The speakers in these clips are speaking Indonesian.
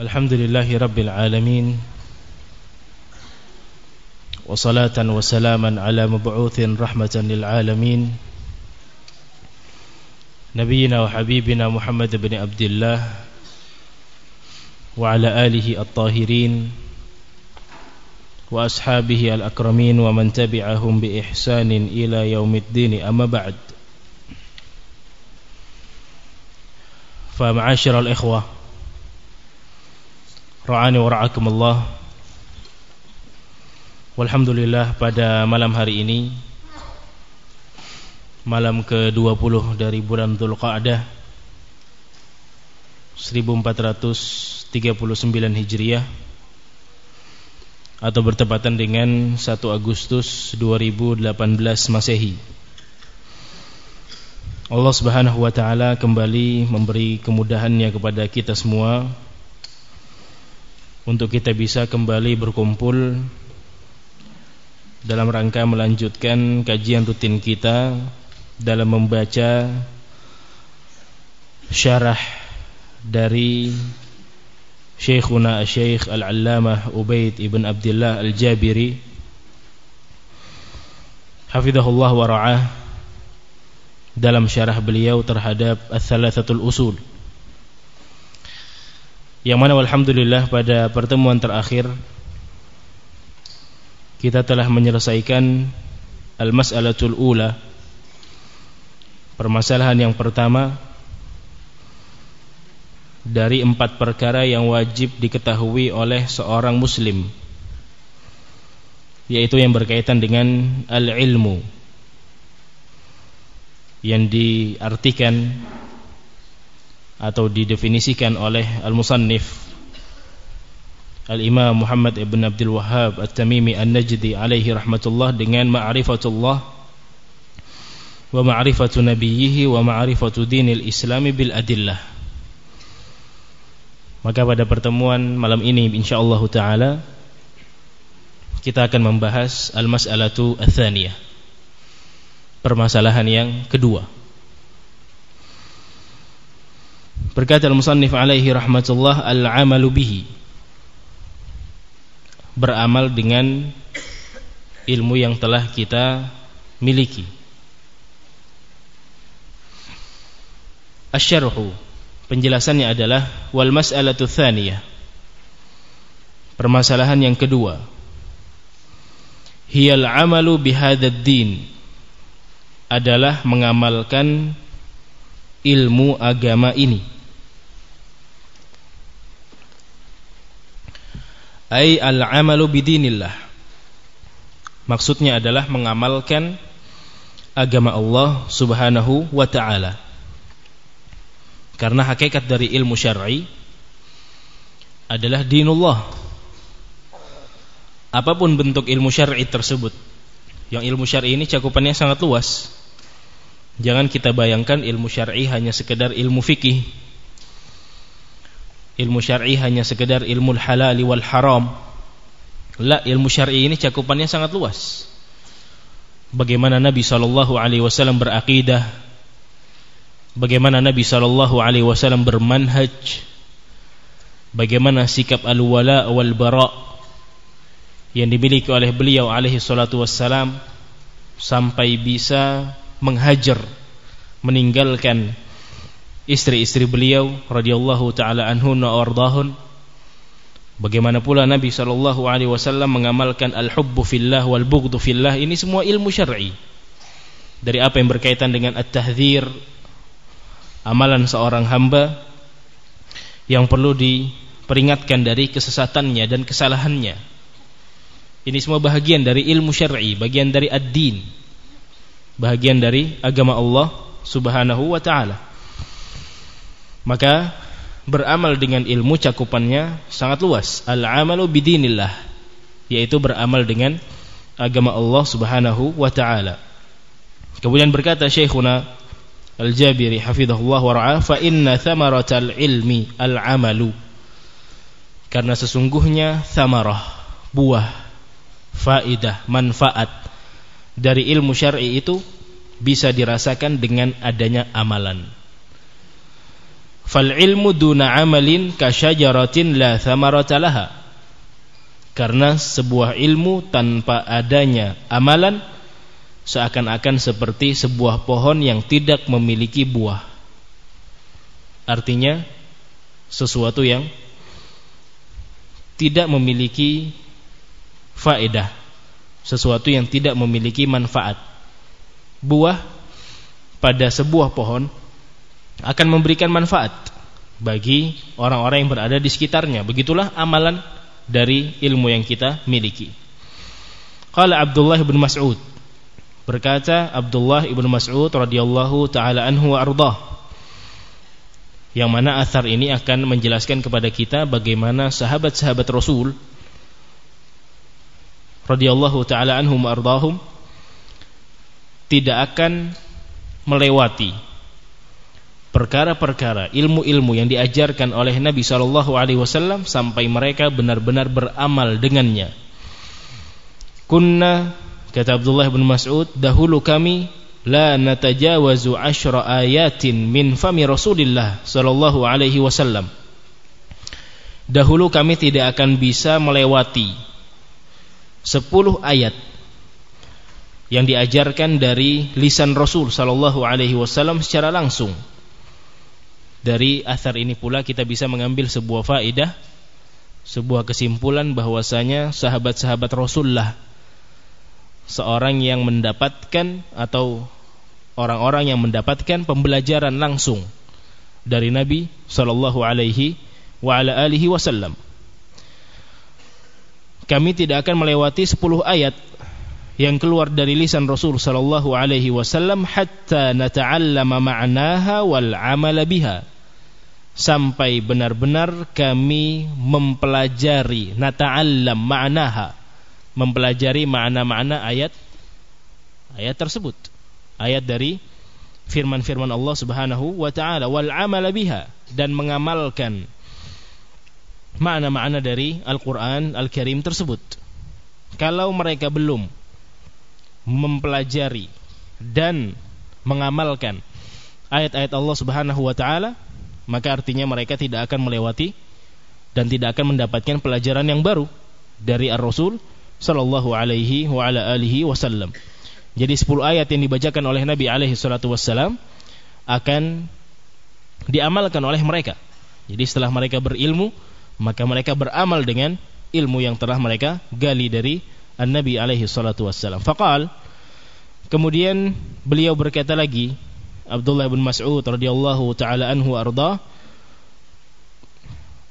الحمد لله رب العالمين وصلاة وسلاما على مبعوث رحمة للعالمين نبينا وحبيبنا محمد بن عبد الله وعلى آله الطاهرين وأصحابه الأكرمين ومن تبعهم بإحسان إلى يوم الدين أما بعد. فمعاشر الإخوة Ra'ani wa ra'akumullah. Walhamdulillah pada malam hari ini Malam ke-20 dari bulan Dhul Qa'dah 1439 Hijriah Atau bertepatan dengan 1 Agustus 2018 Masehi. Allah subhanahu wa ta'ala kembali memberi kemudahannya kepada kita semua untuk kita bisa kembali berkumpul dalam rangka melanjutkan kajian rutin kita dalam membaca syarah dari Syekhuna Syekh Al-Allamah Ubaid Ibn Abdullah Al-Jabiri. Hafizahullah wa ra'ah dalam syarah beliau terhadap Al-Thalathatul Usul yang mana alhamdulillah pada pertemuan terakhir kita telah menyelesaikan al-mas'alatul ula. Permasalahan yang pertama dari empat perkara yang wajib diketahui oleh seorang muslim yaitu yang berkaitan dengan al-ilmu yang diartikan atau didefinisikan oleh al-musannif. Al-imam Muhammad ibn Abdul Wahhab At-Tamimi An-Najdi alaihi rahmatullah dengan ma'rifatullah wa ma'rifatu nabiyhi wa ma'rifatu dinil islami bil adillah. Maka pada pertemuan malam ini insyaallah taala kita akan membahas al-mas'alatu ats-tsaniyah permasalahan yang kedua Berkata al-musannif alaihi rahmatullah al-amalu bihi. Beramal dengan ilmu yang telah kita miliki. Asyarhu penjelasannya adalah wal mas'alatu tsaniyah. Permasalahan yang kedua. Hiyal amalu bihadzal din adalah mengamalkan ilmu agama ini ay al-amalu bidinillah. Maksudnya adalah mengamalkan agama Allah Subhanahu wa taala. Karena hakikat dari ilmu syar'i adalah dinullah. Apa pun bentuk ilmu syar'i tersebut yang ilmu syar'i ini cakupannya sangat luas. Jangan kita bayangkan ilmu syar'i hanya sekedar ilmu fikih ilmu syar'i hanya sekedar ilmu halal wal haram. La, ilmu syar'i ini cakupannya sangat luas. Bagaimana Nabi sallallahu alaihi wasallam berakidah, bagaimana Nabi sallallahu alaihi wasallam bermanhaj, bagaimana sikap al-wala wal bara yang dimiliki oleh beliau alaihi salatu wassalam sampai bisa menghajar meninggalkan istri-istri beliau radhiyallahu taala anhunna wardahun bagaimana pula Nabi sallallahu alaihi wasallam mengamalkan al-hubbu fillah wal bughdhu fillah? Ini semua ilmu syar'i. Dari apa yang berkaitan dengan at-tahdzir amalan seorang hamba yang perlu diperingatkan dari kesesatannya dan kesalahannya. Ini semua bahagian dari ilmu syar'i bagian dari ad-din bahagian dari agama Allah Subhanahu wa taala maka beramal dengan ilmu cakupannya sangat luas. Al-amalu bidinillah yaitu beramal dengan agama Allah Subhanahu wa taala. Kemudian berkata Syekhuna Al-Jabiri hafizahullah wa ra'ah fa inna thamaratal ilmi al-amalu. Karena sesungguhnya thamarah buah faidah manfaat dari ilmu syar'i itu bisa dirasakan dengan adanya amalan fal ilmu duna amalin kasyajaratin la thamarata laha. Karena sebuah ilmu tanpa adanya amalan seakan-akan seperti sebuah pohon yang tidak memiliki buah. Artinya sesuatu yang tidak memiliki faedah. Sesuatu yang tidak memiliki manfaat. Buah pada sebuah pohon akan memberikan manfaat bagi orang-orang yang berada di sekitarnya. Begitulah amalan dari ilmu yang kita miliki. Qala Abdullah bin Mas'ud berkata Abdullah bin Mas'ud radhiyallahu taala anhu wa yang mana athar ini akan menjelaskan kepada kita bagaimana sahabat-sahabat Rasul radhiyallahu taala anhum ardahum tidak akan melewati perkara-perkara ilmu-ilmu yang diajarkan oleh Nabi sallallahu alaihi wasallam sampai mereka benar-benar beramal dengannya. Kunna kata Abdullah bin Mas'ud dahulu kami la natajawazu ashra ayatin min fami Rasulillah sallallahu alaihi wasallam. Dahulu kami tidak akan bisa melewati 10 ayat yang diajarkan dari lisan Rasul sallallahu alaihi wasallam secara langsung. Dari asar ini pula kita bisa mengambil sebuah faedah, sebuah kesimpulan bahwasanya sahabat-sahabat Rasulullah seorang yang mendapatkan atau orang-orang yang mendapatkan pembelajaran langsung dari Nabi sallallahu alaihi wasallam. Kami tidak akan melewati 10 ayat yang keluar dari lisan Rasul sallallahu alaihi wasallam hatta nata'allama ma'naha wal 'amala biha sampai benar-benar kami mempelajari nata'allam ma'naha. Mempelajari makna-makna ayat ayat tersebut. Ayat dari firman-firman Allah Subhanahu wa taala. Wal 'amala biha. Dan mengamalkan makna-makna dari Al-Qur'an Al-Karim tersebut. Kalau mereka belum mempelajari dan mengamalkan ayat-ayat Allah Subhanahu wa taala, maka artinya mereka tidak akan melewati dan tidak akan mendapatkan pelajaran yang baru dari Ar-Rasul sallallahu alaihi wa ala alihi wasallam. Jadi 10 ayat yang dibacakan oleh Nabi alaihi salatu wasallam akan diamalkan oleh mereka. Jadi setelah mereka berilmu, maka mereka beramal dengan ilmu yang telah mereka gali dari An-Nabi alaihi salatu wassalam. Faqal Kemudian beliau berkata lagi Abdullah bin Mas'ud radhiyallahu taala anhu arda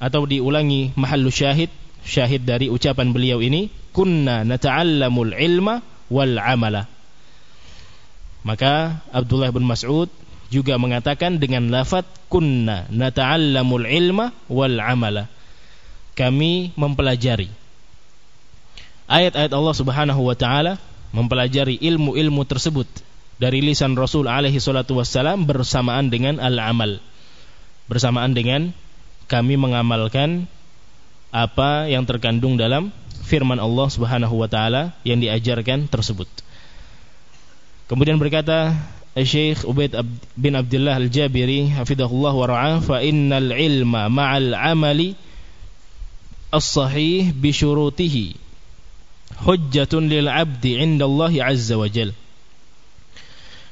atau diulangi mahallu syahid syahid dari ucapan beliau ini kunna nata'allamul ilma wal amala. Maka Abdullah bin Mas'ud juga mengatakan dengan lafaz kunna nata'allamul ilma wal amala. Kami mempelajari. Ayat-ayat Allah Subhanahu wa taala, mempelajari ilmu-ilmu tersebut dari lisan Rasul alaihi salatu wassalam bersamaan dengan al-amal. Bersamaan dengan kami mengamalkan apa yang terkandung dalam firman Allah Subhanahu wa taala yang diajarkan tersebut. Kemudian berkata Syekh Ubaid bin Abdullah Al-Jabiri hafizahullah wa ra'ah fa innal ilma ma'al amali as-sahih bi syurutihi hujjatun lil 'abdi 'inda Allah 'azza wa jal.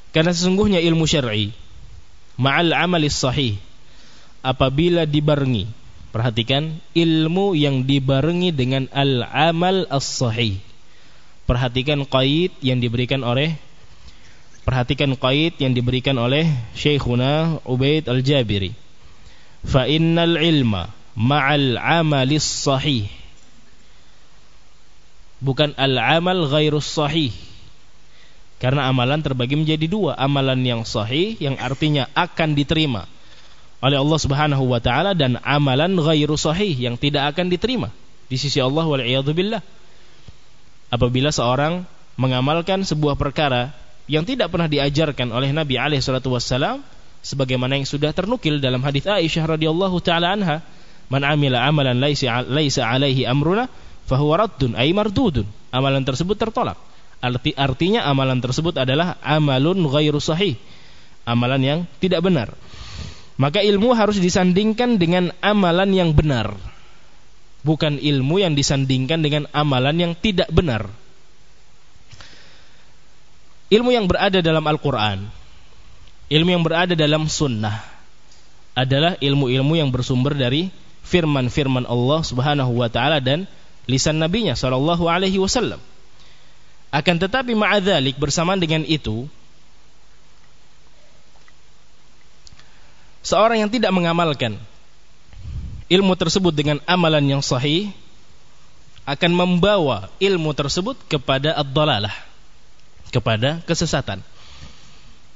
Karena sesungguhnya ilmu syar'i ma'al amalis sahih apabila dibarengi perhatikan ilmu yang dibarengi dengan al-amal as-sahih perhatikan qaid yang diberikan oleh perhatikan qaid yang diberikan oleh Syekhuna Ubaid Al-Jabiri. Fa innal ilma ma'al amalis sahih. Bukan al-amal ghairus sahih. Karena amalan terbagi menjadi dua, amalan yang sahih yang artinya akan diterima oleh Allah Subhanahu wa taala dan amalan ghairu sahih yang tidak akan diterima di sisi Allah wal billah. Apabila seorang mengamalkan sebuah perkara yang tidak pernah diajarkan oleh Nabi alaihi salatu wassalam sebagaimana yang sudah ternukil dalam hadis Aisyah radhiyallahu taala anha, "Man amila amalan laisa laisa alaihi amruna fahuwa raddun ay mardudun. Amalan tersebut tertolak. Arti artinya amalan tersebut adalah amalun ghairu sahih. Amalan yang tidak benar. Maka ilmu harus disandingkan dengan amalan yang benar. Bukan ilmu yang disandingkan dengan amalan yang tidak benar. Ilmu yang berada dalam Al-Quran, ilmu yang berada dalam sunnah, adalah ilmu-ilmu yang bersumber dari firman-firman Allah Subhanahu wa taala dan lisan nabinya sallallahu alaihi wasallam. Akan tetapi ma'adzalik bersamaan dengan itu seorang yang tidak mengamalkan ilmu tersebut dengan amalan yang sahih akan membawa ilmu tersebut kepada ad-dalalah kepada kesesatan.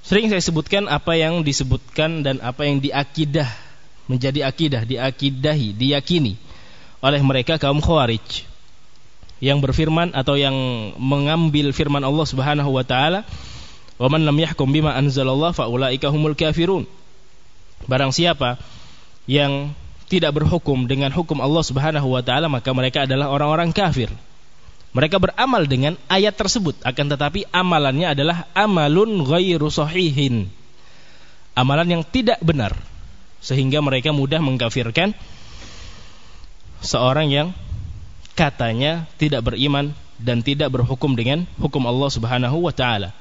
Sering saya sebutkan apa yang disebutkan dan apa yang diakidah menjadi akidah, diakidahi, diyakini oleh mereka kaum Khawarij yang berfirman atau yang mengambil firman Allah Subhanahu wa taala, "Wa man lam yahkum bima anzalallah fa ulaika humul kafirun." Barang siapa yang tidak berhukum dengan hukum Allah Subhanahu wa taala, maka mereka adalah orang-orang kafir. Mereka beramal dengan ayat tersebut, akan tetapi amalannya adalah amalun ghairu sahihin. Amalan yang tidak benar sehingga mereka mudah mengkafirkan seorang yang katanya tidak beriman dan tidak berhukum dengan hukum Allah Subhanahu wa taala.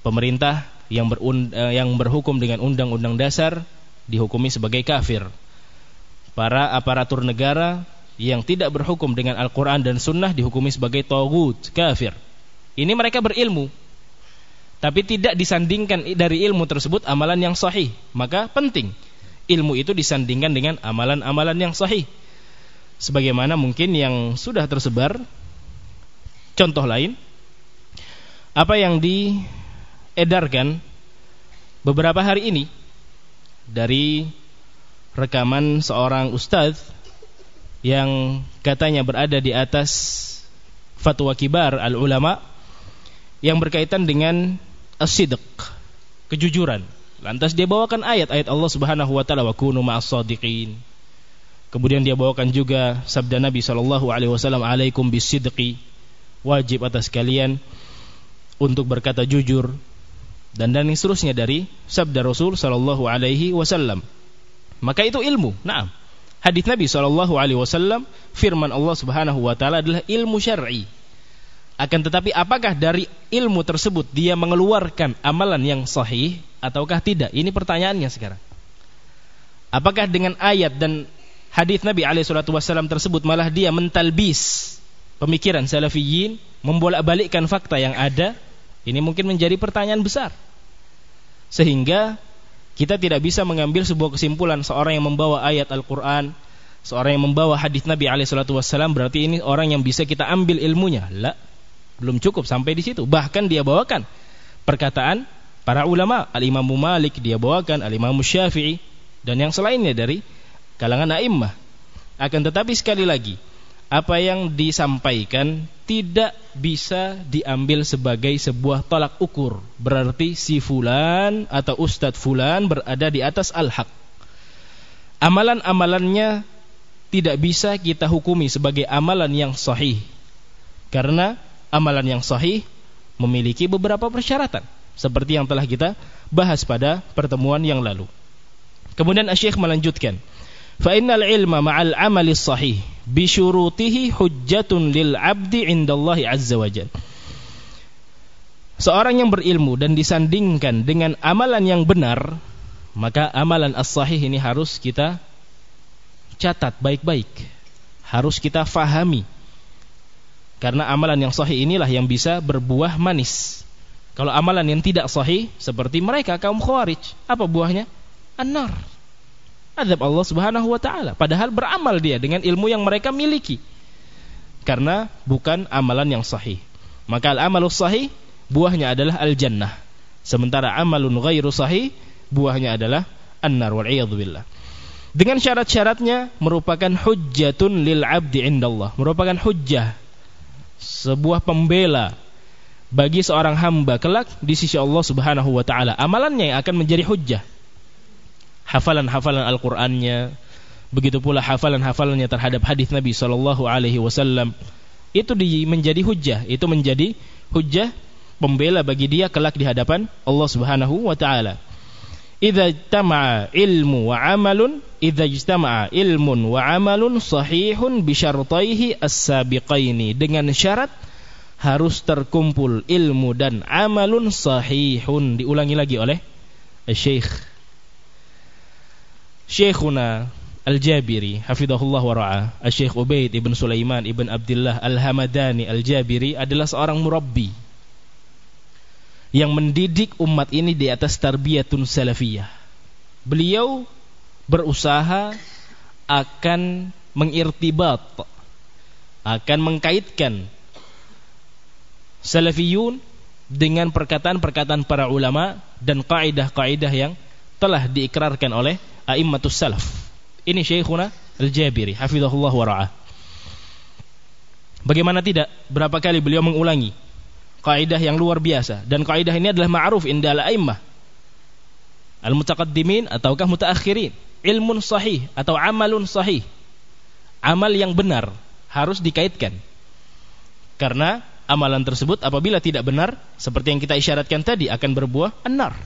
Pemerintah yang eh, yang berhukum dengan undang-undang dasar dihukumi sebagai kafir. Para aparatur negara yang tidak berhukum dengan Al-Qur'an dan Sunnah dihukumi sebagai tagut, kafir. Ini mereka berilmu. Tapi tidak disandingkan dari ilmu tersebut amalan yang sahih. Maka penting ilmu itu disandingkan dengan amalan-amalan yang sahih sebagaimana mungkin yang sudah tersebar. Contoh lain apa yang diedarkan beberapa hari ini dari rekaman seorang ustadz yang katanya berada di atas fatwa kibar al ulama yang berkaitan dengan as-sidq kejujuran. Lantas dia bawakan ayat-ayat Allah Subhanahu wa taala wa kunu ma'as sadiqin Kemudian dia bawakan juga sabda Nabi sallallahu alaihi wasallam, "Alaikum bisidqi." Wajib atas kalian untuk berkata jujur dan dan seterusnya dari sabda Rasul sallallahu alaihi wasallam. Maka itu ilmu. Naam. Hadis Nabi sallallahu alaihi wasallam, firman Allah Subhanahu wa taala adalah ilmu syar'i. Akan tetapi apakah dari ilmu tersebut dia mengeluarkan amalan yang sahih ataukah tidak? Ini pertanyaannya sekarang. Apakah dengan ayat dan hadis Nabi alaihi wasallam tersebut malah dia mentalbis pemikiran salafiyin, membolak-balikkan fakta yang ada, ini mungkin menjadi pertanyaan besar. Sehingga kita tidak bisa mengambil sebuah kesimpulan seorang yang membawa ayat Al-Qur'an, seorang yang membawa hadis Nabi alaihi wasallam berarti ini orang yang bisa kita ambil ilmunya. La, belum cukup sampai di situ. Bahkan dia bawakan perkataan para ulama, Al-Imam Malik dia bawakan, Al-Imam Syafi'i dan yang selainnya dari kalangan a'immah. Akan tetapi sekali lagi, apa yang disampaikan tidak bisa diambil sebagai sebuah tolak ukur. Berarti si fulan atau ustadz fulan berada di atas al-haq. Amalan-amalannya tidak bisa kita hukumi sebagai amalan yang sahih. Karena amalan yang sahih memiliki beberapa persyaratan. Seperti yang telah kita bahas pada pertemuan yang lalu. Kemudian Syekh melanjutkan. Fa innal ilma ma'al amali sahih bi syurutihi hujjatun lil 'abdi 'indallahi azza wajal. Seorang yang berilmu dan disandingkan dengan amalan yang benar, maka amalan as-sahih ini harus kita catat baik-baik. Harus kita fahami. Karena amalan yang sahih inilah yang bisa berbuah manis. Kalau amalan yang tidak sahih seperti mereka kaum Khawarij, apa buahnya? An-nar azab Allah Subhanahu wa taala. Padahal beramal dia dengan ilmu yang mereka miliki. Karena bukan amalan yang sahih. Maka al-amalus sahih buahnya adalah al-jannah. Sementara amalun ghairu sahih buahnya adalah an-nar wal billah. Dengan syarat-syaratnya merupakan hujjatun lil 'abdi indallah. Merupakan hujjah. Sebuah pembela bagi seorang hamba kelak di sisi Allah Subhanahu wa taala. Amalannya yang akan menjadi hujjah hafalan-hafalan Al-Qur'annya, begitu pula hafalan-hafalannya terhadap hadis Nabi sallallahu alaihi wasallam. Itu di, menjadi hujjah, itu menjadi hujjah pembela bagi dia kelak di hadapan Allah Subhanahu wa taala. idza ijtama'a ilmu wa amalun idza ijtama'a ilmun wa amalun sahihun bi syartaihi as-sabiqaini dengan syarat harus terkumpul ilmu dan amalun sahihun diulangi lagi oleh Syekh Syekhuna Al-Jabiri hafizahullah wa ra'ah Syekh Ubaid ibn Sulaiman ibn Abdullah Al-Hamadani Al-Jabiri adalah seorang murabbi yang mendidik umat ini di atas tarbiyatun salafiyah. Beliau berusaha akan mengirtibat, akan mengkaitkan salafiyun dengan perkataan-perkataan para ulama dan kaidah-kaidah yang telah diikrarkan oleh a'immatus salaf. Ini Syekhuna Al-Jabiri, hafizahullah wa ra'ah. Bagaimana tidak? Berapa kali beliau mengulangi kaidah yang luar biasa dan kaidah ini adalah ma'ruf indal a'immah al-mutaqaddimin ataukah mutaakhirin ilmun sahih atau amalun sahih amal yang benar harus dikaitkan karena amalan tersebut apabila tidak benar seperti yang kita isyaratkan tadi akan berbuah enar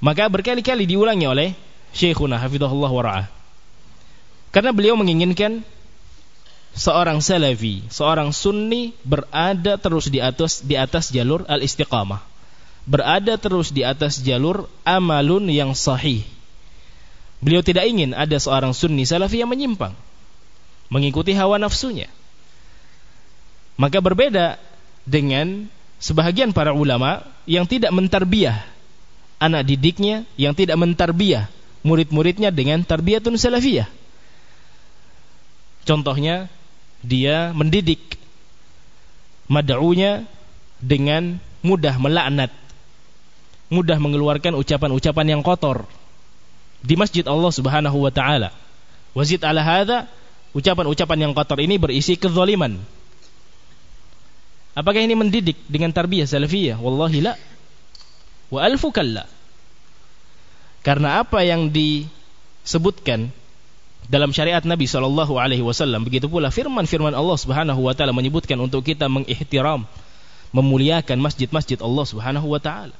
maka berkali-kali diulangi oleh Syekhuna hafizahullah wara'ah karena beliau menginginkan seorang salafi, seorang sunni berada terus di atas di atas jalur al-istiqamah. Berada terus di atas jalur amalun yang sahih. Beliau tidak ingin ada seorang sunni salafi yang menyimpang mengikuti hawa nafsunya. Maka berbeda dengan sebahagian para ulama yang tidak mentarbiyah anak didiknya, yang tidak mentarbiyah murid-muridnya dengan tarbiyatun salafiyah. Contohnya dia mendidik mad'unya dengan mudah melaknat mudah mengeluarkan ucapan-ucapan yang kotor di masjid Allah Subhanahu wa taala. Wazid ala hadza ucapan-ucapan yang kotor ini berisi kezaliman. Apakah ini mendidik dengan tarbiyah salafiyah? Wallahi la. Wa alfu kalla karena apa yang disebutkan dalam syariat Nabi Shallallahu Alaihi Wasallam. Begitu pula firman-firman Allah Subhanahu Wa Taala menyebutkan untuk kita mengihtiram, memuliakan masjid-masjid Allah Subhanahu Wa Taala.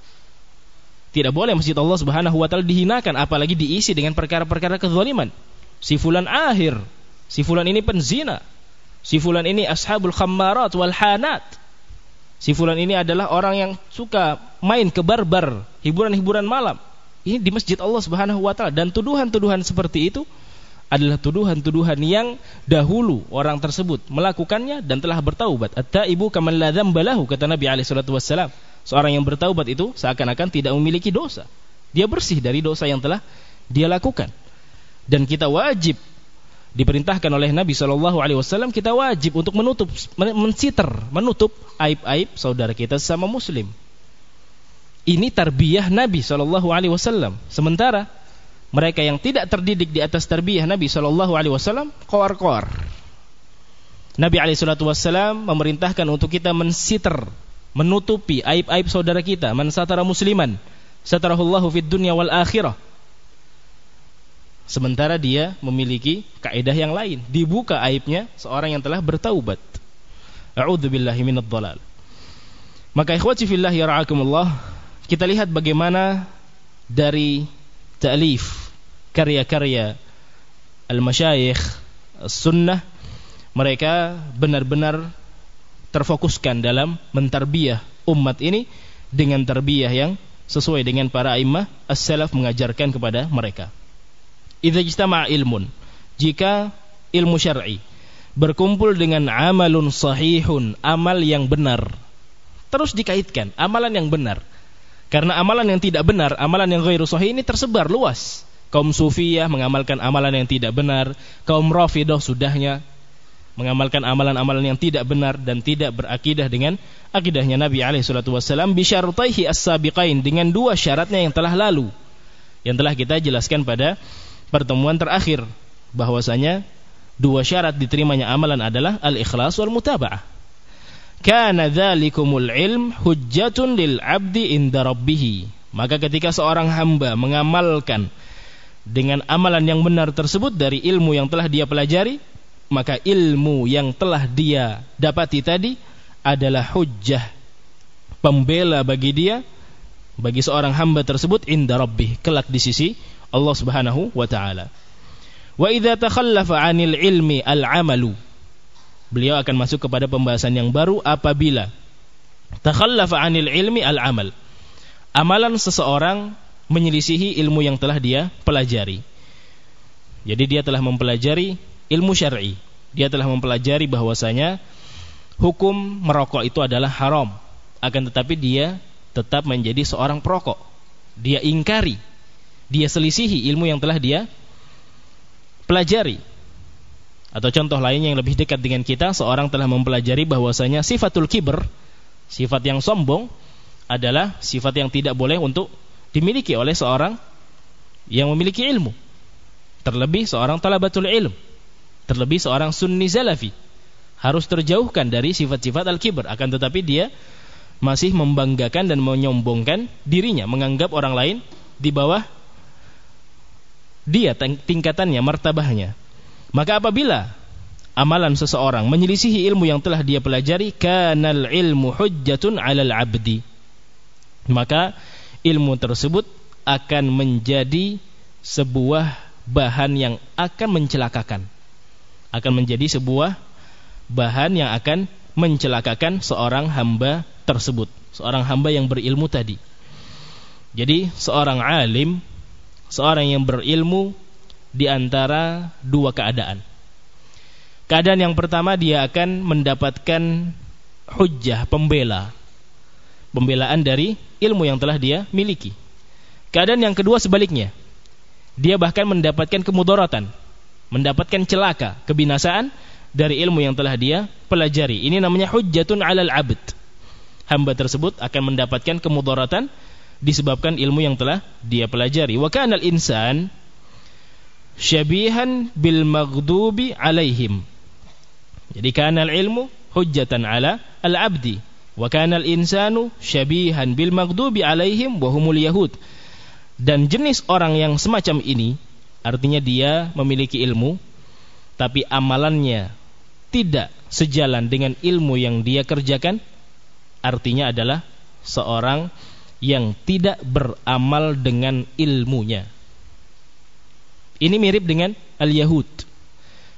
Tidak boleh masjid Allah Subhanahu Wa Taala dihinakan, apalagi diisi dengan perkara-perkara kezaliman. Si fulan akhir, si fulan ini penzina, si fulan ini ashabul khammarat wal hanat. Si fulan ini adalah orang yang suka main ke barbar, hiburan-hiburan malam. Ini di masjid Allah Subhanahu wa taala dan tuduhan-tuduhan seperti itu adalah tuduhan-tuduhan yang dahulu orang tersebut melakukannya dan telah bertaubat. At-taibu kaman la kata Nabi alaihi salatu wassalam. Seorang yang bertaubat itu seakan-akan tidak memiliki dosa. Dia bersih dari dosa yang telah dia lakukan. Dan kita wajib diperintahkan oleh Nabi Shallallahu Alaihi Wasallam kita wajib untuk menutup, mensiter, menutup aib-aib saudara kita sama Muslim. Ini tarbiyah Nabi Shallallahu Alaihi Wasallam. Sementara mereka yang tidak terdidik di atas tarbiyah Nabi Shallallahu Alaihi Wasallam koar-koar. Nabi Alaihi Wasallam memerintahkan untuk kita mensiter, menutupi aib-aib saudara kita, man satara musliman, satarahullahu fid dunya wal akhirah. Sementara dia memiliki kaidah yang lain, dibuka aibnya seorang yang telah bertaubat. A'udzubillahi minadh. Maka ikhwati fillah ya ra'akumullah, kita lihat bagaimana dari ta'lif karya-karya al-masyayikh sunnah mereka benar-benar terfokuskan dalam mentarbiyah umat ini dengan tarbiyah yang sesuai dengan para imam as-salaf mengajarkan kepada mereka. Idza ijtama'a ilmun, jika ilmu syar'i berkumpul dengan amalun sahihun, amal yang benar. Terus dikaitkan amalan yang benar karena amalan yang tidak benar, amalan yang ghairu sahih ini tersebar luas. Kaum sufiyah mengamalkan amalan yang tidak benar, kaum rafidah sudahnya mengamalkan amalan-amalan yang tidak benar dan tidak berakidah dengan akidahnya Nabi alaihi salatu wasallam bisyartaihi as-sabiqain dengan dua syaratnya yang telah lalu. Yang telah kita jelaskan pada pertemuan terakhir bahwasanya dua syarat diterimanya amalan adalah al-ikhlas wal mutaba'ah kana dzalikumul ilm hujjatun lil abdi inda rabbih maka ketika seorang hamba mengamalkan dengan amalan yang benar tersebut dari ilmu yang telah dia pelajari maka ilmu yang telah dia dapati tadi adalah hujjah pembela bagi dia bagi seorang hamba tersebut inda rabbih kelak di sisi Allah Subhanahu wa taala. Wa idza takhallafa 'anil ilmi al-'amalu. Beliau akan masuk kepada pembahasan yang baru apabila takhallafa 'anil ilmi al-'amal. Amalan seseorang menyelisihi ilmu yang telah dia pelajari. Jadi dia telah mempelajari ilmu syar'i. Dia telah mempelajari bahwasanya hukum merokok itu adalah haram. Akan tetapi dia tetap menjadi seorang perokok. Dia ingkari, dia selisihi ilmu yang telah dia pelajari. Atau contoh lainnya yang lebih dekat dengan kita, seorang telah mempelajari bahwasanya sifatul kibr, sifat yang sombong adalah sifat yang tidak boleh untuk dimiliki oleh seorang yang memiliki ilmu. Terlebih seorang talabatul ilm, terlebih seorang sunni zalafi harus terjauhkan dari sifat-sifat al-kibr akan tetapi dia masih membanggakan dan menyombongkan dirinya, menganggap orang lain di bawah dia tingkatannya, martabahnya. Maka apabila amalan seseorang menyelisihi ilmu yang telah dia pelajari, kanal ilmu hujjatun 'alal 'abdi. Maka ilmu tersebut akan menjadi sebuah bahan yang akan mencelakakan. Akan menjadi sebuah bahan yang akan mencelakakan seorang hamba tersebut, seorang hamba yang berilmu tadi. Jadi seorang alim, seorang yang berilmu di antara dua keadaan. Keadaan yang pertama dia akan mendapatkan hujjah pembela. Pembelaan dari ilmu yang telah dia miliki. Keadaan yang kedua sebaliknya. Dia bahkan mendapatkan kemudaratan, mendapatkan celaka, kebinasaan dari ilmu yang telah dia pelajari. Ini namanya hujjatun 'alal 'abd hamba tersebut akan mendapatkan kemudaratan disebabkan ilmu yang telah dia pelajari. Wa kanal insan syabihan bil maghdubi alaihim. Jadi kanal ilmu hujjatan ala al-abdi. Wa kanal insanu syabihan bil maghdubi alaihim wa humul yahud. Dan jenis orang yang semacam ini artinya dia memiliki ilmu tapi amalannya tidak sejalan dengan ilmu yang dia kerjakan artinya adalah seorang yang tidak beramal dengan ilmunya. Ini mirip dengan al-Yahud.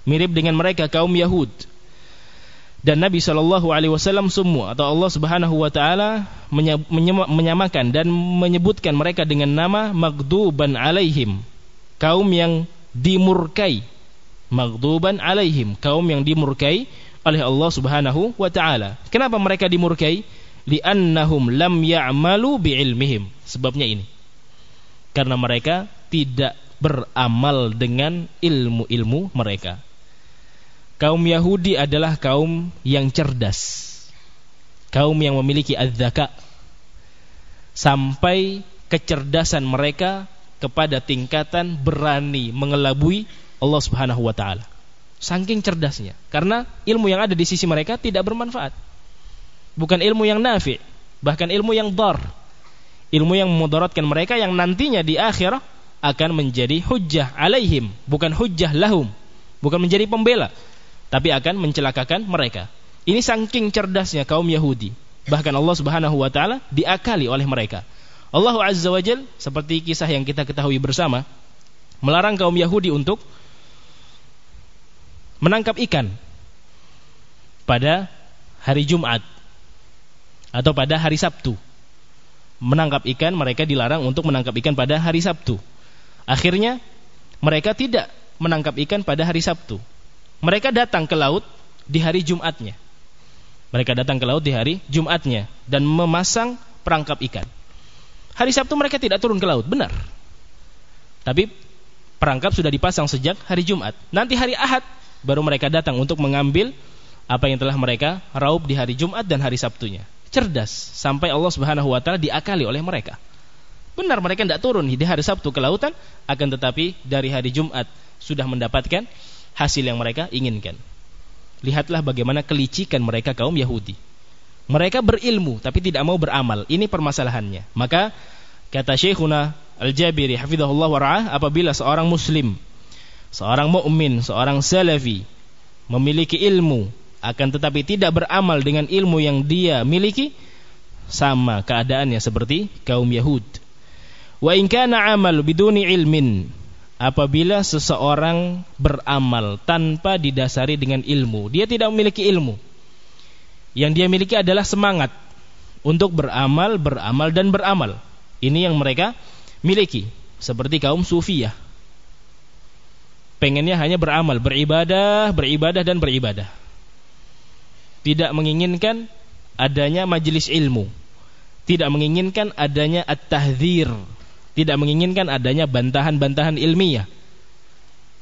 Mirip dengan mereka kaum Yahud. Dan Nabi Shallallahu alaihi wasallam semua atau Allah Subhanahu wa taala menyamakan dan menyebutkan mereka dengan nama maghduban alaihim. Kaum yang dimurkai. Maghduban alaihim, kaum yang dimurkai oleh Allah Subhanahu wa taala. Kenapa mereka dimurkai? li'annahum lam ya'malu bi'ilmihim. Sebabnya ini. Karena mereka tidak beramal dengan ilmu-ilmu mereka. Kaum Yahudi adalah kaum yang cerdas. Kaum yang memiliki az-zaka. Sampai kecerdasan mereka kepada tingkatan berani mengelabui Allah Subhanahu wa taala. Saking cerdasnya, karena ilmu yang ada di sisi mereka tidak bermanfaat bukan ilmu yang nafi, bahkan ilmu yang dar. Ilmu yang memudaratkan mereka yang nantinya di akhir akan menjadi hujjah alaihim, bukan hujjah lahum, bukan menjadi pembela, tapi akan mencelakakan mereka. Ini saking cerdasnya kaum Yahudi. Bahkan Allah Subhanahu wa taala diakali oleh mereka. Allah Azza wa Jal seperti kisah yang kita ketahui bersama melarang kaum Yahudi untuk menangkap ikan pada hari Jumat atau pada hari Sabtu. Menangkap ikan mereka dilarang untuk menangkap ikan pada hari Sabtu. Akhirnya mereka tidak menangkap ikan pada hari Sabtu. Mereka datang ke laut di hari Jumatnya. Mereka datang ke laut di hari Jumatnya dan memasang perangkap ikan. Hari Sabtu mereka tidak turun ke laut, benar. Tapi perangkap sudah dipasang sejak hari Jumat. Nanti hari Ahad baru mereka datang untuk mengambil apa yang telah mereka raup di hari Jumat dan hari Sabtunya cerdas sampai Allah Subhanahu wa taala diakali oleh mereka. Benar mereka tidak turun di hari Sabtu ke lautan, akan tetapi dari hari Jumat sudah mendapatkan hasil yang mereka inginkan. Lihatlah bagaimana kelicikan mereka kaum Yahudi. Mereka berilmu tapi tidak mau beramal. Ini permasalahannya. Maka kata Syekhuna Al-Jabiri hafizahullah wara'ah apabila seorang muslim, seorang mukmin, seorang salafi memiliki ilmu akan tetapi tidak beramal dengan ilmu yang dia miliki sama keadaannya seperti kaum Yahud. Wa in kana amal biduni ilmin apabila seseorang beramal tanpa didasari dengan ilmu, dia tidak memiliki ilmu. Yang dia miliki adalah semangat untuk beramal, beramal dan beramal. Ini yang mereka miliki, seperti kaum sufiyah. Pengennya hanya beramal, beribadah, beribadah dan beribadah. Tidak menginginkan adanya majelis ilmu. Tidak menginginkan adanya at-tahdzir, tidak menginginkan adanya bantahan-bantahan ilmiah.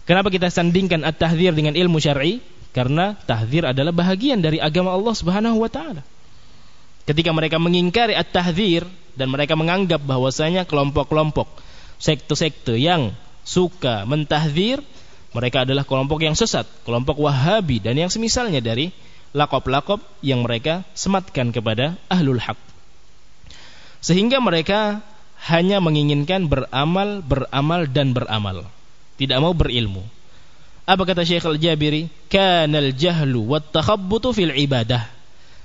Kenapa kita sandingkan at-tahdzir dengan ilmu syar'i? Karena tahdzir adalah bahagian dari agama Allah Subhanahu wa taala. Ketika mereka mengingkari at-tahdzir dan mereka menganggap bahwasanya kelompok-kelompok sekte-sekte yang suka mentahdzir mereka adalah kelompok yang sesat, kelompok Wahabi dan yang semisalnya dari lakop-lakop yang mereka sematkan kepada ahlul haq. Sehingga mereka hanya menginginkan beramal, beramal dan beramal. Tidak mau berilmu. Apa kata Syekh Al-Jabiri? Kanal jahlu wat takhabbutu fil ibadah.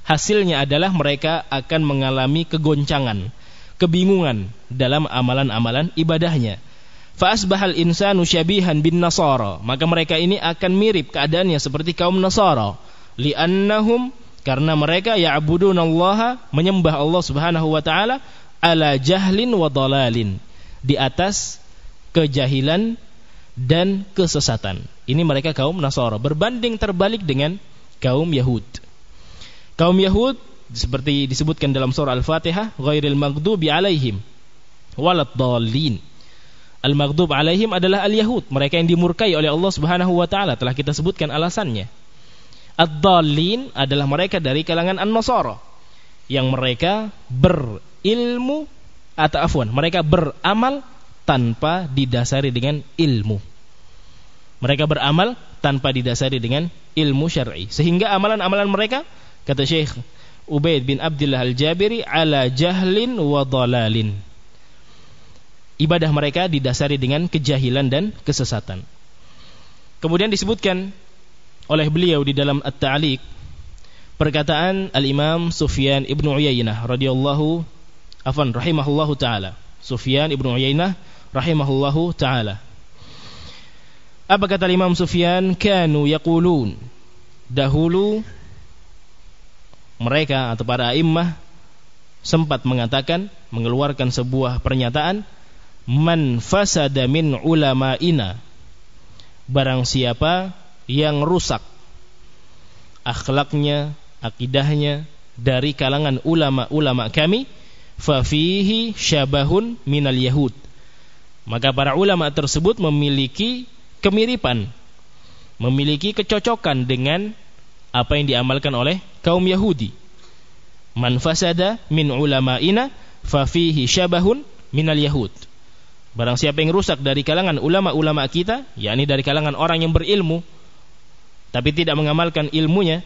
Hasilnya adalah mereka akan mengalami kegoncangan, kebingungan dalam amalan-amalan ibadahnya. Fa asbahal insanu syabihan bin nasara. Maka mereka ini akan mirip keadaannya seperti kaum Nasara. Li'annahum karena mereka ya'budunallaha menyembah Allah Subhanahu wa taala ala jahlin wa dalalin di atas kejahilan dan kesesatan. Ini mereka kaum Nasara berbanding terbalik dengan kaum Yahud. Kaum Yahud seperti disebutkan dalam surah Al-Fatihah, ghairil maghdubi alaihim waladdallin. Al-maghdub alaihim adalah al-yahud, mereka yang dimurkai oleh Allah Subhanahu wa taala, telah kita sebutkan alasannya. Ad-dallin adalah mereka dari kalangan An-Nasara yang mereka ber ilmu atau afwan, mereka beramal tanpa didasari dengan ilmu. Mereka beramal tanpa didasari dengan ilmu syar'i. Sehingga amalan-amalan mereka kata Syekh Ubaid bin Abdullah Al-Jabiri ala jahlin wa dalalin. Ibadah mereka didasari dengan kejahilan dan kesesatan. Kemudian disebutkan oleh beliau di dalam At-Ta'liq perkataan Al-Imam Sufyan Ibnu Uyainah radhiyallahu afan rahimahullahu taala. Sufyan Ibnu Uyainah rahimahullahu taala. Apa kata Imam Sufyan? Kanu yaqulun. Dahulu mereka atau para imam sempat mengatakan mengeluarkan sebuah pernyataan man fasada min ulama'ina barang siapa yang rusak akhlaknya akidahnya dari kalangan ulama-ulama kami fafihi syabahun minal yahud. Maka para ulama tersebut memiliki kemiripan memiliki kecocokan dengan apa yang diamalkan oleh kaum Yahudi. Man fasada min ulama'ina fafihi syabahun minal yahud. Barang siapa yang rusak dari kalangan ulama-ulama kita yakni dari kalangan orang yang berilmu tapi tidak mengamalkan ilmunya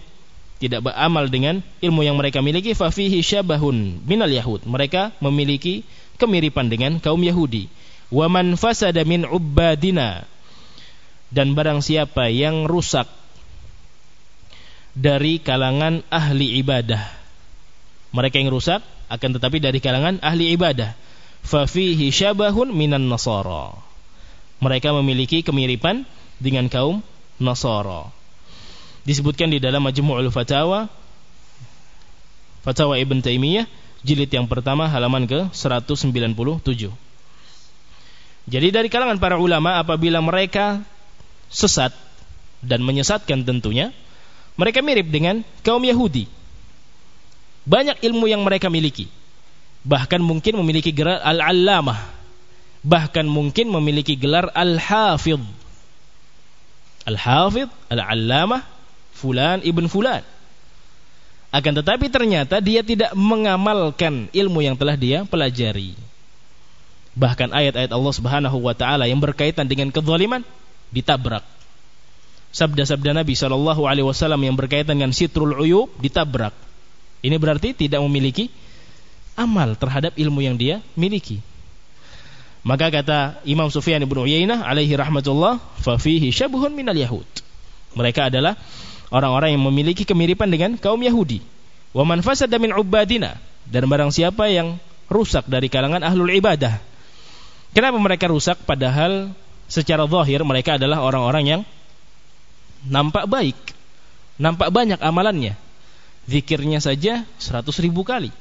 tidak beramal dengan ilmu yang mereka miliki fafihi syabahun minal yahud. Mereka memiliki kemiripan dengan kaum Yahudi. Wa man fasada min ubbadina. Dan barang siapa yang rusak dari kalangan ahli ibadah. Mereka yang rusak akan tetapi dari kalangan ahli ibadah. Fafihi syabahun minan nasara. Mereka memiliki kemiripan dengan kaum Nasara disebutkan di dalam Majmu'ul Fatawa Fatawa Ibn Taimiyah jilid yang pertama halaman ke 197. Jadi dari kalangan para ulama apabila mereka sesat dan menyesatkan tentunya mereka mirip dengan kaum Yahudi. Banyak ilmu yang mereka miliki. Bahkan mungkin memiliki gelar al-allamah. Bahkan mungkin memiliki gelar al-hafidh. Al-hafidh, al-allamah fulan ibn fulan. Akan tetapi ternyata dia tidak mengamalkan ilmu yang telah dia pelajari. Bahkan ayat-ayat Allah Subhanahu wa taala yang berkaitan dengan kezaliman ditabrak. Sabda-sabda Nabi Shallallahu alaihi wasallam yang berkaitan dengan sitrul uyub ditabrak. Ini berarti tidak memiliki amal terhadap ilmu yang dia miliki. Maka kata Imam Sufyan bin Uyainah alaihi rahmatullah, "Fa fihi syabhun minal yahud." Mereka adalah orang-orang yang memiliki kemiripan dengan kaum Yahudi. Wa man fasada min ubadina dan barang siapa yang rusak dari kalangan ahlul ibadah. Kenapa mereka rusak padahal secara zahir mereka adalah orang-orang yang nampak baik, nampak banyak amalannya. Zikirnya saja 100 ribu kali.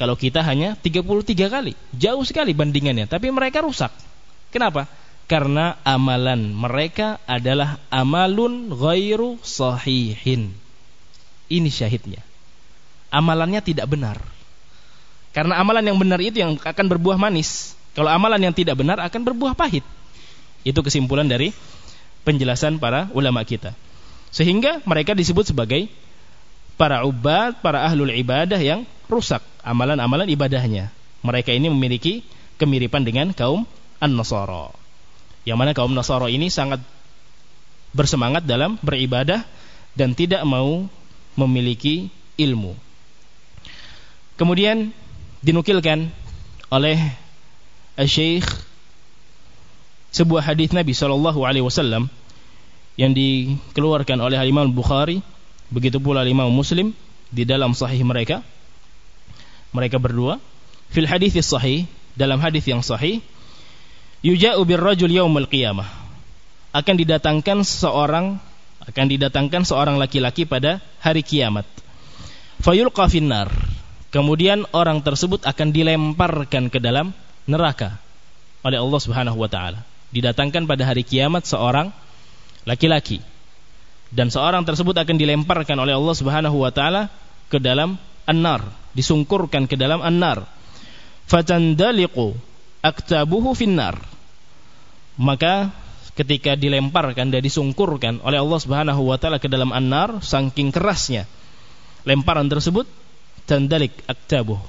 Kalau kita hanya 33 kali, jauh sekali bandingannya. Tapi mereka rusak. Kenapa? Karena amalan mereka adalah amalun ghairu sahihin. Ini syahidnya. Amalannya tidak benar. Karena amalan yang benar itu yang akan berbuah manis. Kalau amalan yang tidak benar akan berbuah pahit. Itu kesimpulan dari penjelasan para ulama kita. Sehingga mereka disebut sebagai para ubad, para ahlul ibadah yang rusak amalan-amalan ibadahnya. Mereka ini memiliki kemiripan dengan kaum An-Nasara. Yang mana kaum Nasara ini sangat bersemangat dalam beribadah dan tidak mau memiliki ilmu. Kemudian dinukilkan oleh Syekh sebuah hadis Nabi sallallahu alaihi wasallam yang dikeluarkan oleh Imam Bukhari Begitu pula Imam Muslim di dalam sahih mereka. Mereka berdua fil hadis sahih dalam hadis yang sahih yuja'u birrajul yaumil qiyamah. Akan didatangkan seorang akan didatangkan seorang laki-laki pada hari kiamat. Fayulqa finnar. Kemudian orang tersebut akan dilemparkan ke dalam neraka oleh Allah Subhanahu wa taala. Didatangkan pada hari kiamat seorang laki-laki. Dan seorang tersebut akan dilemparkan oleh Allah Subhanahu wa taala ke dalam an-nar, disungkurkan ke dalam an-nar. Fatandaliqu aktabuhu finnar. Maka ketika dilemparkan dan disungkurkan oleh Allah Subhanahu wa taala ke dalam an-nar saking kerasnya lemparan tersebut tandalik aktabuh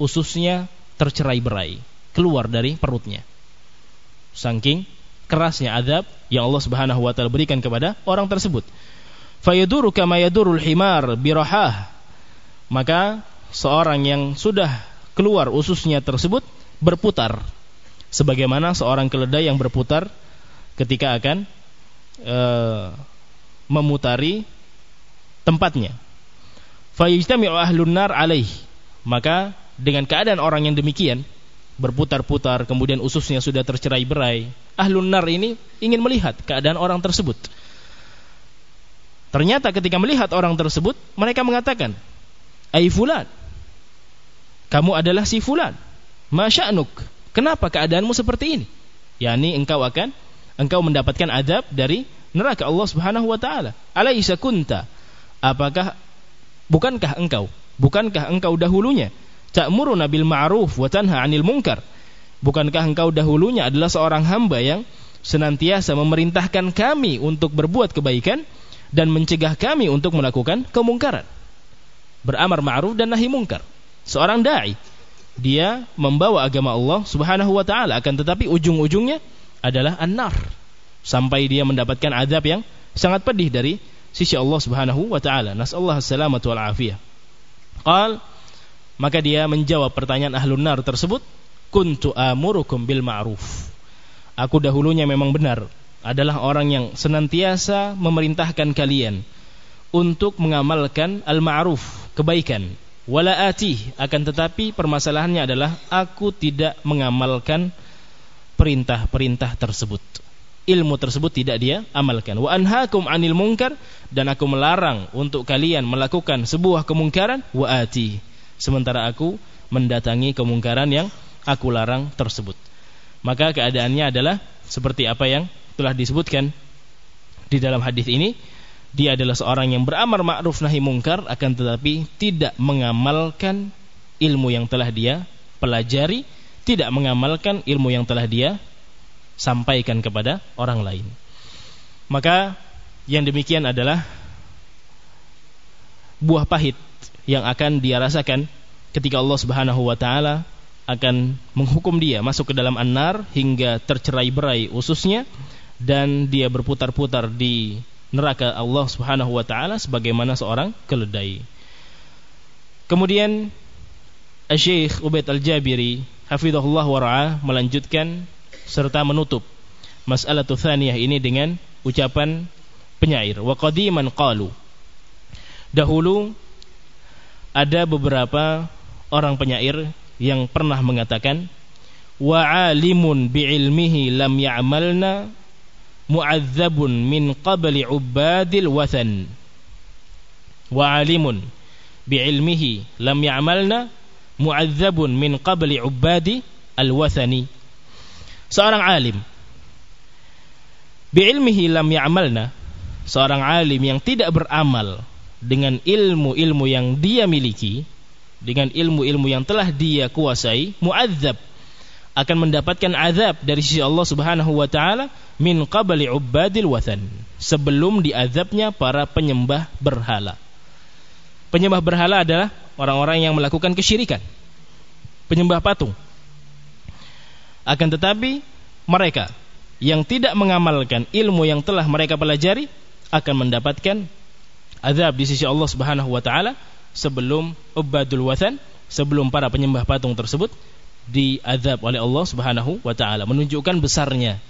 ususnya tercerai-berai keluar dari perutnya. Saking kerasnya azab yang Allah Subhanahu wa taala berikan kepada orang tersebut. Fayaduru kama yadurul himar birahah. Maka seorang yang sudah keluar ususnya tersebut berputar sebagaimana seorang keledai yang berputar ketika akan e, memutari tempatnya fayajtami'u ahlun nar alaih maka dengan keadaan orang yang demikian berputar-putar kemudian ususnya sudah tercerai-berai ahlun nar ini ingin melihat keadaan orang tersebut Ternyata ketika melihat orang tersebut, mereka mengatakan, "Ai fulan, kamu adalah si fulan. Masya'nuk? Kenapa keadaanmu seperti ini?" Yani engkau akan engkau mendapatkan adab dari neraka Allah Subhanahu wa taala. Alaisa kunta? Apakah bukankah engkau? Bukankah engkau dahulunya ta'muruna bil ma'ruf wa tanha 'anil munkar? Bukankah engkau dahulunya adalah seorang hamba yang senantiasa memerintahkan kami untuk berbuat kebaikan dan mencegah kami untuk melakukan kemungkaran. Beramar ma'ruf dan nahi mungkar. Seorang dai dia membawa agama Allah Subhanahu wa taala akan tetapi ujung-ujungnya adalah an-nar sampai dia mendapatkan azab yang sangat pedih dari sisi Allah Subhanahu wa taala. Nasallahu assalamatu wal afiyah. Qal maka dia menjawab pertanyaan ahlun nar tersebut, "Kuntu amurukum bil ma'ruf." Aku dahulunya memang benar adalah orang yang senantiasa memerintahkan kalian untuk mengamalkan al-ma'ruf, kebaikan. Wala atih, akan tetapi permasalahannya adalah aku tidak mengamalkan perintah-perintah tersebut. Ilmu tersebut tidak dia amalkan. Wa anhaakum 'anil munkar dan aku melarang untuk kalian melakukan sebuah kemungkaran wa ati. Sementara aku mendatangi kemungkaran yang aku larang tersebut. Maka keadaannya adalah seperti apa yang telah disebutkan di dalam hadis ini dia adalah seorang yang beramar ma'ruf nahi mungkar akan tetapi tidak mengamalkan ilmu yang telah dia pelajari tidak mengamalkan ilmu yang telah dia sampaikan kepada orang lain. Maka yang demikian adalah buah pahit yang akan dia rasakan ketika Allah Subhanahu wa taala akan menghukum dia masuk ke dalam an-nar hingga tercerai-berai ususnya dan dia berputar-putar di neraka Allah Subhanahu wa taala sebagaimana seorang keledai. Kemudian Syekh Ubaid Al-Jabiri hafizahullah wa ra'ah melanjutkan serta menutup masalah tsaniyah ini dengan ucapan penyair wa qadiman qalu dahulu ada beberapa seorang penyair yang pernah mengatakan wa alimun bi'ilmihi lam ya'malna mu'adzabun min qabli ubadil wathan. Wa alimun bi'ilmihi lam ya'malna mu'adzabun min qabli ubadi al-wathani. Seorang alim bi'ilmihi lam ya'malna seorang alim yang tidak beramal dengan ilmu-ilmu yang dia miliki dengan ilmu-ilmu yang telah dia kuasai mu'adzab akan mendapatkan azab dari sisi Allah Subhanahu wa taala min qabli ubadil wathan sebelum diazabnya para penyembah berhala. Penyembah berhala adalah orang-orang yang melakukan kesyirikan. Penyembah patung. Akan tetapi mereka yang tidak mengamalkan ilmu yang telah mereka pelajari akan mendapatkan azab di sisi Allah Subhanahu wa taala sebelum ubadul wathan, sebelum para penyembah patung tersebut diazab oleh Allah Subhanahu wa taala. Menunjukkan besarnya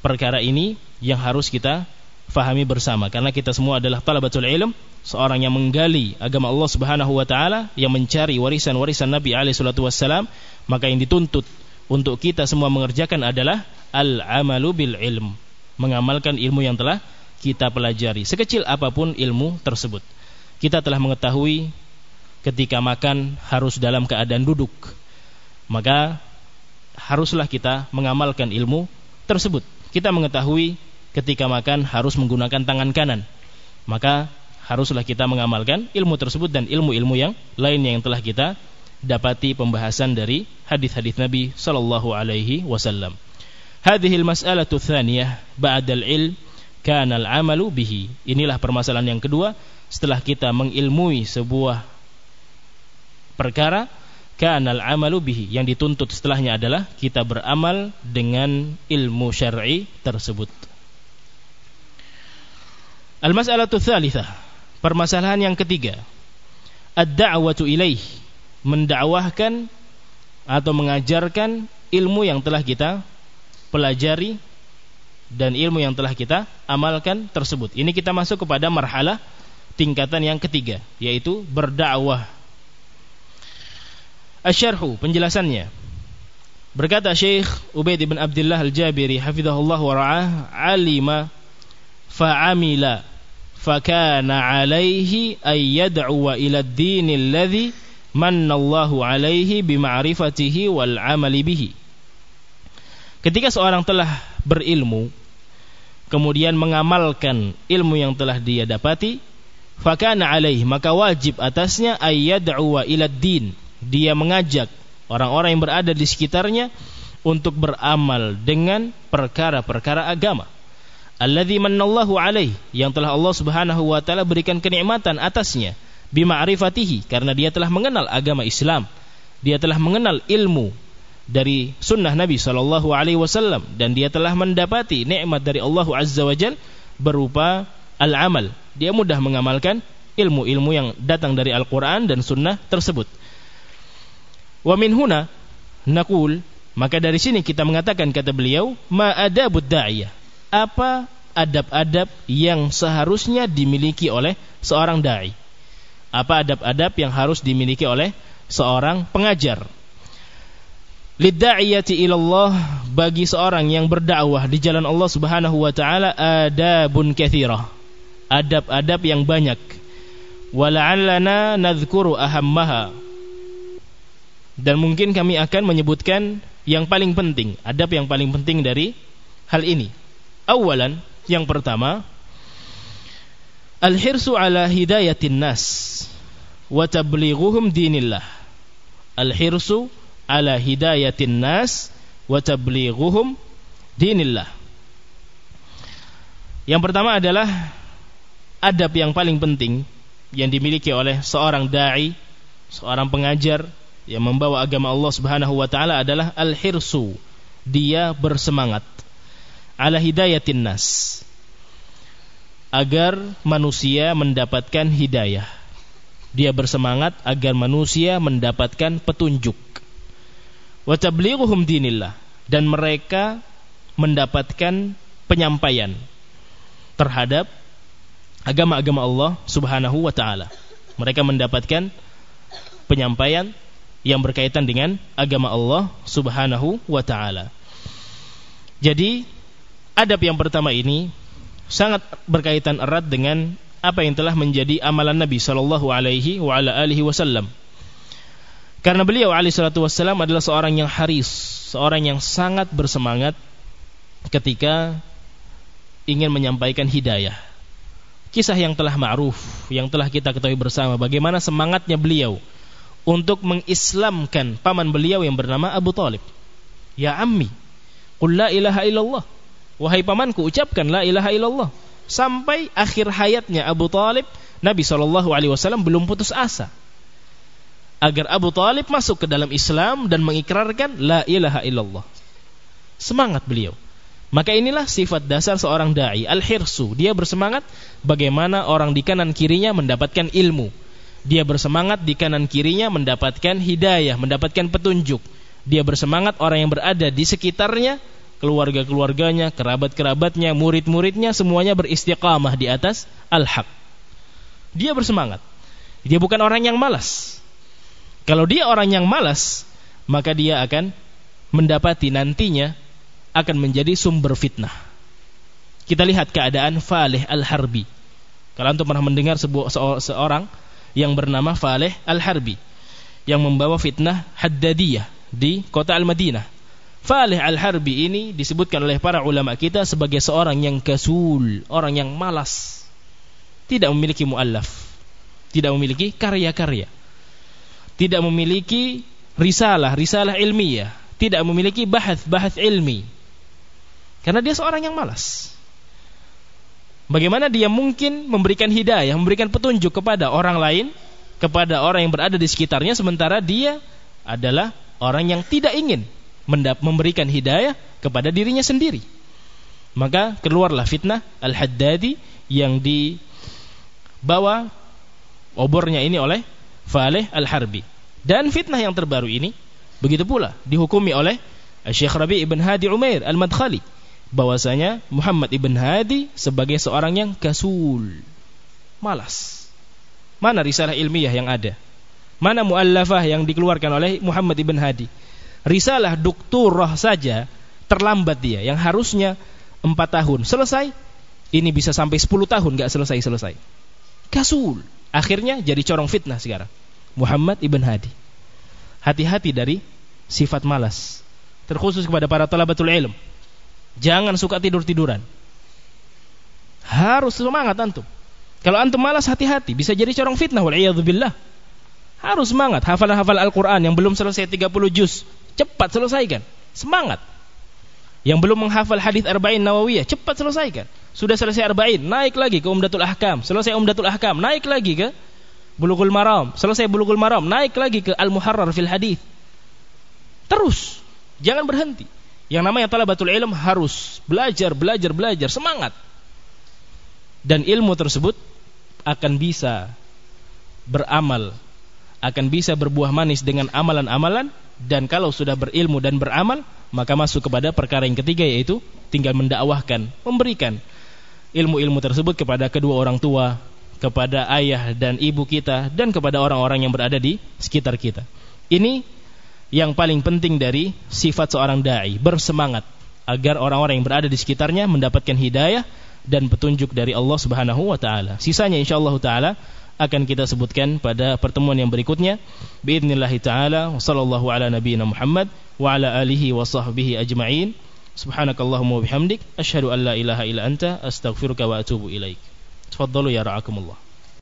perkara ini yang harus kita fahami bersama. Karena kita semua adalah talabatul ilm seorang yang menggali agama Allah Subhanahu wa taala yang mencari warisan-warisan Nabi alaihi salatu wassalam maka yang dituntut untuk kita semua mengerjakan adalah al-amalu bil ilm mengamalkan ilmu yang telah kita pelajari sekecil apa pun ilmu tersebut. Kita telah mengetahui ketika makan harus dalam keadaan duduk maka haruslah kita mengamalkan ilmu tersebut. Kita mengetahui ketika makan harus menggunakan tangan kanan. Maka haruslah kita mengamalkan ilmu tersebut dan ilmu-ilmu yang lainnya yang telah kita dapati pembahasan dari hadis-hadis Nabi sallallahu alaihi wasallam. Hadhihi al-mas'alatu tsaniyah ba'da al-ilm kana al-amalu bihi. Inilah permasalahan yang kedua setelah kita mengilmui sebuah perkara kanal amalu bihi yang dituntut setelahnya adalah kita beramal dengan ilmu syar'i tersebut. Al-mas'alatu tsalitsah, permasalahan yang ketiga. Ad-da'watu ilaih, mendakwahkan atau mengajarkan ilmu yang telah kita pelajari dan ilmu yang telah kita amalkan tersebut. Ini kita masuk kepada marhalah tingkatan yang ketiga, yaitu berdakwah Asyarhu penjelasannya. Berkata Syekh Ubaid bin Abdullah Al-Jabiri hafizahullah wa ra'ah alima fa'amila fakana alaihi ay yad'u ila ad-din alladhi manna Allahu alaihi bima'rifatihi wal 'amali bihi. Ketika seorang telah berilmu kemudian mengamalkan ilmu yang telah dia dapati fakana alaihi maka wajib atasnya ay yad'u ila ad-din dia mengajak orang-orang yang berada di sekitarnya untuk beramal dengan perkara-perkara agama. Alladzi mannallahu alaih yang telah Allah Subhanahu wa taala berikan kenikmatan atasnya bima'rifatihi karena dia telah mengenal agama Islam. Dia telah mengenal ilmu dari sunnah Nabi sallallahu alaihi wasallam dan dia telah mendapati nikmat dari Allah Azza wa Jal berupa al-amal. Dia mudah mengamalkan ilmu-ilmu yang datang dari Al-Qur'an dan sunnah tersebut. Wa min huna naqul maka dari sini kita mengatakan kata beliau ma adabud da'iyah. Apa adab-adab yang seharusnya dimiliki oleh seorang dai? Apa adab-adab yang harus dimiliki oleh seorang pengajar? Lidda'iyati ilallah bagi seorang yang berdakwah di jalan Allah Subhanahu wa taala adabun katsirah. Adab-adab yang banyak. Wala'allana nadhkuru ahammaha dan mungkin kami akan menyebutkan yang paling penting, adab yang paling penting dari hal ini. Awalan, yang pertama, al-hirsu ala hidayatin nas wa tablighuhum dinillah. Al-hirsu ala hidayatin nas wa tablighuhum dinillah. Yang pertama adalah adab yang paling penting yang dimiliki oleh seorang dai, seorang pengajar yang membawa agama Allah Subhanahu wa taala adalah al-hirsu. Dia bersemangat ala hidayatin nas agar manusia mendapatkan hidayah. Dia bersemangat agar manusia mendapatkan petunjuk. Wa tablighuhum dinillah dan mereka mendapatkan penyampaian terhadap agama-agama Allah Subhanahu wa taala. Mereka mendapatkan penyampaian yang berkaitan dengan agama Allah Subhanahu wa taala. Jadi, adab yang pertama ini sangat berkaitan erat dengan apa yang telah menjadi amalan Nabi sallallahu alaihi wa ala alihi wasallam. Karena beliau alaihi salatu wasallam adalah seorang yang haris, seorang yang sangat bersemangat ketika ingin menyampaikan hidayah. Kisah yang telah ma'ruf, yang telah kita ketahui bersama bagaimana semangatnya beliau untuk mengislamkan paman beliau yang bernama Abu Talib. Ya ammi, qul la ilaha illallah. Wahai pamanku, ucapkan la ilaha illallah. Sampai akhir hayatnya Abu Talib, Nabi SAW belum putus asa. Agar Abu Talib masuk ke dalam Islam dan mengikrarkan la ilaha illallah. Semangat beliau. Maka inilah sifat dasar seorang dai, al-hirsu. Dia bersemangat bagaimana orang di kanan kirinya mendapatkan ilmu. Dia bersemangat di kanan kirinya mendapatkan hidayah, mendapatkan petunjuk. Dia bersemangat orang yang berada di sekitarnya, keluarga-keluarganya, kerabat-kerabatnya, murid-muridnya semuanya beristiqamah di atas al-haq. Dia bersemangat. Dia bukan orang yang malas. Kalau dia orang yang malas, maka dia akan mendapati nantinya akan menjadi sumber fitnah. Kita lihat keadaan Faleh Al-Harbi. Kalau antum pernah mendengar sebuah seorang yang bernama Faleh Al-Harbi yang membawa fitnah Haddadiyah di kota Al-Madinah. Faleh Al-Harbi ini disebutkan oleh para ulama kita sebagai seorang yang kasul, orang yang malas. Tidak memiliki muallaf, tidak memiliki karya-karya. Tidak memiliki risalah, risalah ilmiah, tidak memiliki bahath ilmi karena dia seorang yang malas. Bagaimana dia mungkin memberikan hidayah, memberikan petunjuk kepada orang lain, kepada orang yang berada di sekitarnya, sementara dia adalah orang yang tidak ingin memberikan hidayah kepada dirinya sendiri. Maka keluarlah fitnah Al-Haddadi yang dibawa obornya ini oleh Faleh Al-Harbi. Dan fitnah yang terbaru ini begitu pula dihukumi oleh Syekh Rabi ibn Hadi Umair Al-Madkhali bahwasanya Muhammad ibn Hadi sebagai seorang yang kasul, malas. Mana risalah ilmiah yang ada? Mana muallafah yang dikeluarkan oleh Muhammad ibn Hadi? Risalah doktorah saja terlambat dia, yang harusnya empat tahun selesai, ini bisa sampai 10 tahun nggak selesai selesai. Kasul, akhirnya jadi corong fitnah sekarang. Muhammad ibn Hadi. Hati-hati dari sifat malas, terkhusus kepada para talabatul ilm Jangan suka tidur-tiduran. Harus semangat antum. Kalau antum malas hati-hati, bisa jadi corong fitnah wal billah. Harus semangat, hafal-hafal Al-Qur'an yang belum selesai 30 juz, cepat selesaikan. Semangat. Yang belum menghafal hadis arba'in Nawawiyah, cepat selesaikan. Sudah selesai arba'in, naik lagi ke Umdatul Ahkam. Selesai Umdatul Ahkam, naik lagi ke Bulughul Maram. Selesai Bulughul Maram, naik lagi ke Al-Muharrar fil Hadis. Terus, jangan berhenti. Yang namanya talabatul ilm harus belajar, belajar, belajar, semangat. Dan ilmu tersebut akan bisa beramal, akan bisa berbuah manis dengan amalan-amalan dan kalau sudah berilmu dan beramal, maka masuk kepada perkara yang ketiga yaitu tinggal mendakwahkan, memberikan ilmu-ilmu tersebut kepada kedua orang tua, kepada ayah dan ibu kita dan kepada orang-orang yang berada di sekitar kita. Ini yang paling penting dari sifat seorang dai bersemangat agar orang-orang yang berada di sekitarnya mendapatkan hidayah dan petunjuk dari Allah Subhanahu wa taala. Sisanya insyaallah taala akan kita sebutkan pada pertemuan yang berikutnya. Biidznillah taala sallallahu ala nabiyyina Muhammad wa ala alihi wa sahbihi ajma'in. Subhanakallahumma wa bihamdik asyhadu an la ilaha illa anta astaghfiruka wa atubu ilaik. Tafaddalu ya ra'akumullah.